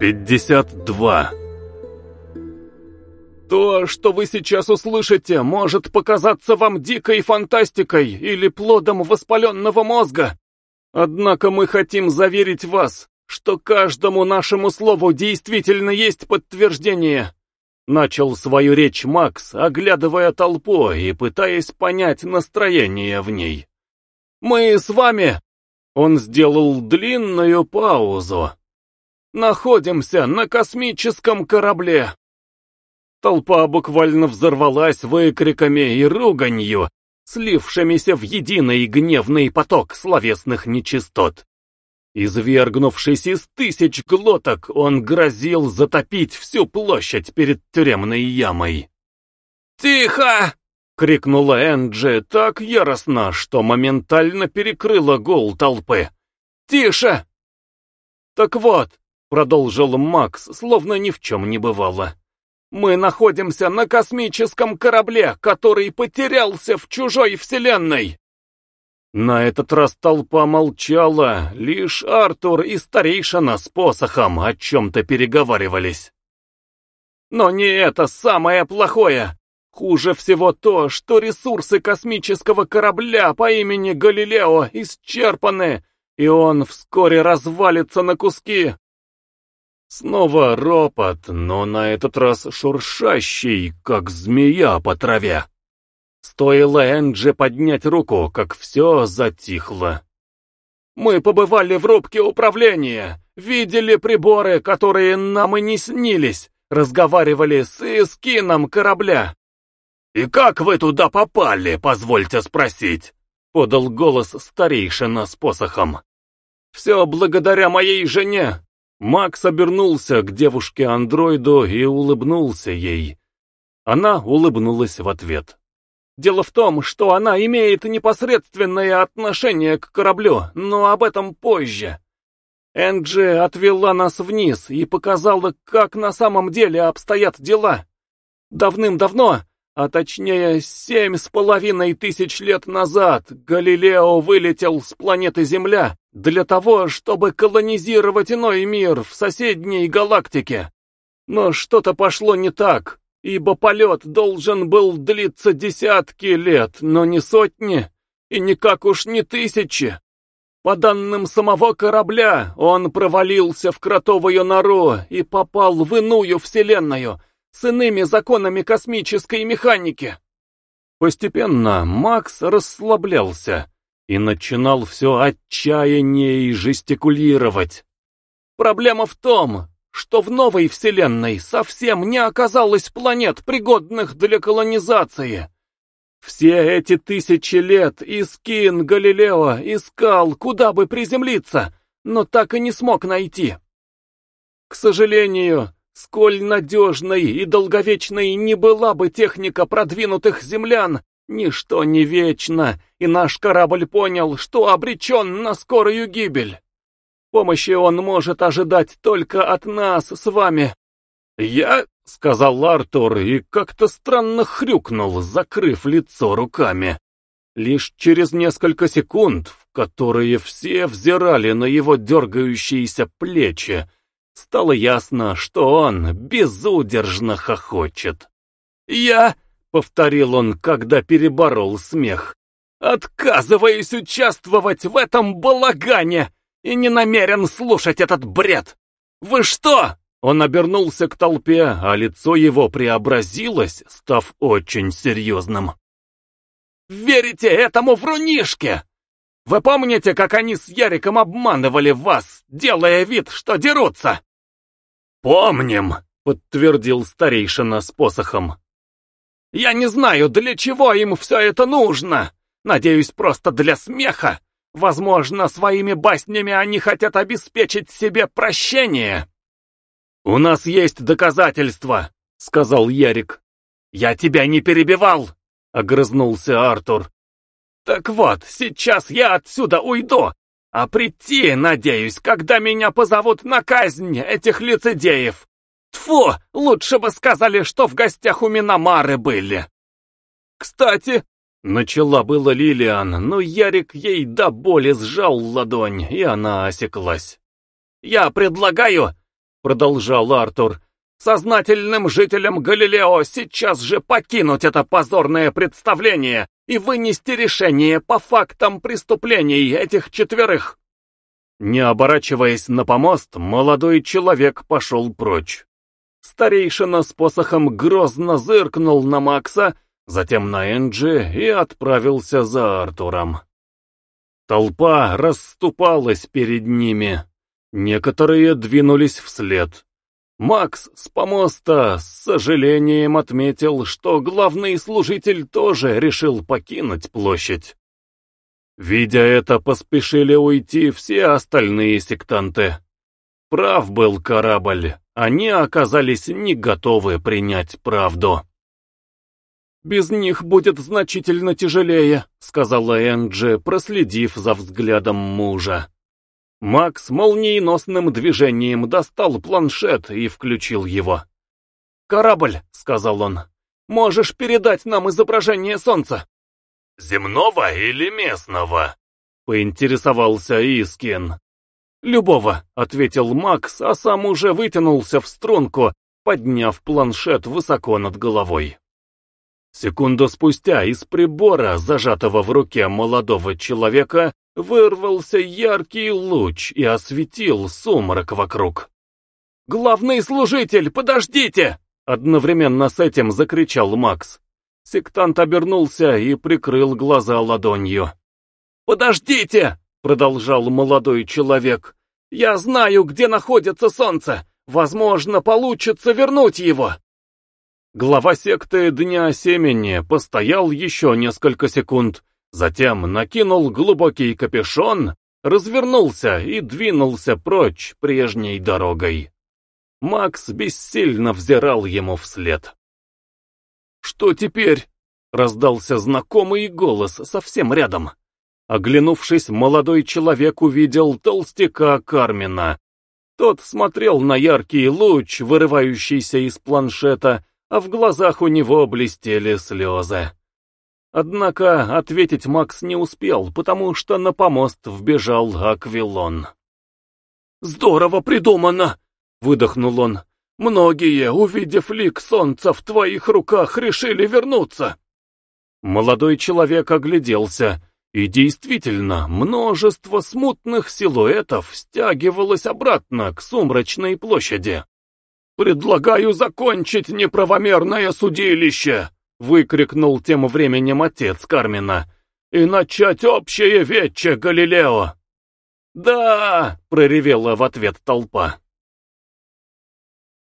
52 То, что вы сейчас услышите, может показаться вам дикой фантастикой или плодом воспаленного мозга. Однако мы хотим заверить вас, что каждому нашему слову действительно есть подтверждение. Начал свою речь Макс, оглядывая толпу и пытаясь понять настроение в ней. «Мы с вами...» Он сделал длинную паузу. Находимся на космическом корабле. Толпа буквально взорвалась выкриками и руганью, слившимися в единый гневный поток словесных нечистот. Извергнувшись из тысяч глоток, он грозил затопить всю площадь перед тюремной ямой. «Тихо!» — крикнула Энджи так яростно, что моментально перекрыла гол толпы. «Тише!» «Так вот, Продолжил Макс, словно ни в чем не бывало. «Мы находимся на космическом корабле, который потерялся в чужой вселенной!» На этот раз толпа молчала, лишь Артур и старейшина с посохом о чем-то переговаривались. Но не это самое плохое. Хуже всего то, что ресурсы космического корабля по имени Галилео исчерпаны, и он вскоре развалится на куски. Снова ропот, но на этот раз шуршащий, как змея по траве. Стоило Энджи поднять руку, как все затихло. «Мы побывали в рубке управления, видели приборы, которые нам и не снились, разговаривали с эскином корабля». «И как вы туда попали, позвольте спросить?» — подал голос старейшина с посохом. «Все благодаря моей жене», Макс обернулся к девушке-андроиду и улыбнулся ей. Она улыбнулась в ответ. Дело в том, что она имеет непосредственное отношение к кораблю, но об этом позже. Энджи отвела нас вниз и показала, как на самом деле обстоят дела. Давным-давно а точнее семь с половиной тысяч лет назад Галилео вылетел с планеты Земля для того, чтобы колонизировать иной мир в соседней галактике. Но что-то пошло не так, ибо полет должен был длиться десятки лет, но не сотни, и никак уж не тысячи. По данным самого корабля, он провалился в кротовую нору и попал в иную вселенную — с иными законами космической механики. Постепенно Макс расслаблялся и начинал все отчаяннее жестикулировать. Проблема в том, что в новой вселенной совсем не оказалось планет, пригодных для колонизации. Все эти тысячи лет Искин Галилео искал, куда бы приземлиться, но так и не смог найти. К сожалению, Сколь надежной и долговечной не была бы техника продвинутых землян, ничто не вечно, и наш корабль понял, что обречен на скорую гибель. Помощи он может ожидать только от нас с вами. «Я...» — сказал Артур и как-то странно хрюкнул, закрыв лицо руками. Лишь через несколько секунд, в которые все взирали на его дергающиеся плечи, Стало ясно, что он безудержно хохочет. «Я», — повторил он, когда переборол смех, — «отказываюсь участвовать в этом балагане и не намерен слушать этот бред. Вы что?» Он обернулся к толпе, а лицо его преобразилось, став очень серьезным. «Верите этому врунишке? Вы помните, как они с Яриком обманывали вас, делая вид, что дерутся?» «Помним», — подтвердил старейшина с посохом. «Я не знаю, для чего им все это нужно. Надеюсь, просто для смеха. Возможно, своими баснями они хотят обеспечить себе прощение». «У нас есть доказательства», — сказал Ярик. «Я тебя не перебивал», — огрызнулся Артур. «Так вот, сейчас я отсюда уйду, а прийти, надеюсь, когда меня позовут на казнь этих лицедеев. Тфу, лучше бы сказали, что в гостях у Миномары были. Кстати, начала было Лилиан, но Ярик ей до боли сжал ладонь, и она осеклась. Я предлагаю... продолжал Артур, сознательным жителям Галилео сейчас же покинуть это позорное представление и вынести решение по фактам преступлений этих четверых. Не оборачиваясь на помост, молодой человек пошел прочь. Старейшина с посохом грозно зыркнул на Макса, затем на Энджи и отправился за Артуром. Толпа расступалась перед ними. Некоторые двинулись вслед. Макс с помоста с сожалением отметил, что главный служитель тоже решил покинуть площадь. Видя это, поспешили уйти все остальные сектанты. Прав был корабль, они оказались не готовы принять правду. «Без них будет значительно тяжелее», — сказала Энджи, проследив за взглядом мужа. Макс молниеносным движением достал планшет и включил его. «Корабль», — сказал он, — «можешь передать нам изображение Солнца?» «Земного или местного?» — поинтересовался Искин. «Любого», — ответил Макс, а сам уже вытянулся в струнку, подняв планшет высоко над головой. Секунду спустя из прибора, зажатого в руке молодого человека, вырвался яркий луч и осветил сумрак вокруг. «Главный служитель, подождите!» Одновременно с этим закричал Макс. Сектант обернулся и прикрыл глаза ладонью. «Подождите!» — продолжал молодой человек. «Я знаю, где находится солнце. Возможно, получится вернуть его. Глава секты Дня Семени постоял еще несколько секунд, затем накинул глубокий капюшон, развернулся и двинулся прочь прежней дорогой. Макс бессильно взирал ему вслед. «Что теперь?» — раздался знакомый голос совсем рядом. Оглянувшись, молодой человек увидел толстяка Кармина. Тот смотрел на яркий луч, вырывающийся из планшета, а в глазах у него блестели слезы. Однако ответить Макс не успел, потому что на помост вбежал Аквилон. «Здорово придумано!» — выдохнул он. «Многие, увидев лик солнца в твоих руках, решили вернуться!» Молодой человек огляделся, и действительно, множество смутных силуэтов стягивалось обратно к сумрачной площади. «Предлагаю закончить неправомерное судилище!» — выкрикнул тем временем отец Кармина. «И начать общее вече, Галилео!» «Да!» — проревела в ответ толпа.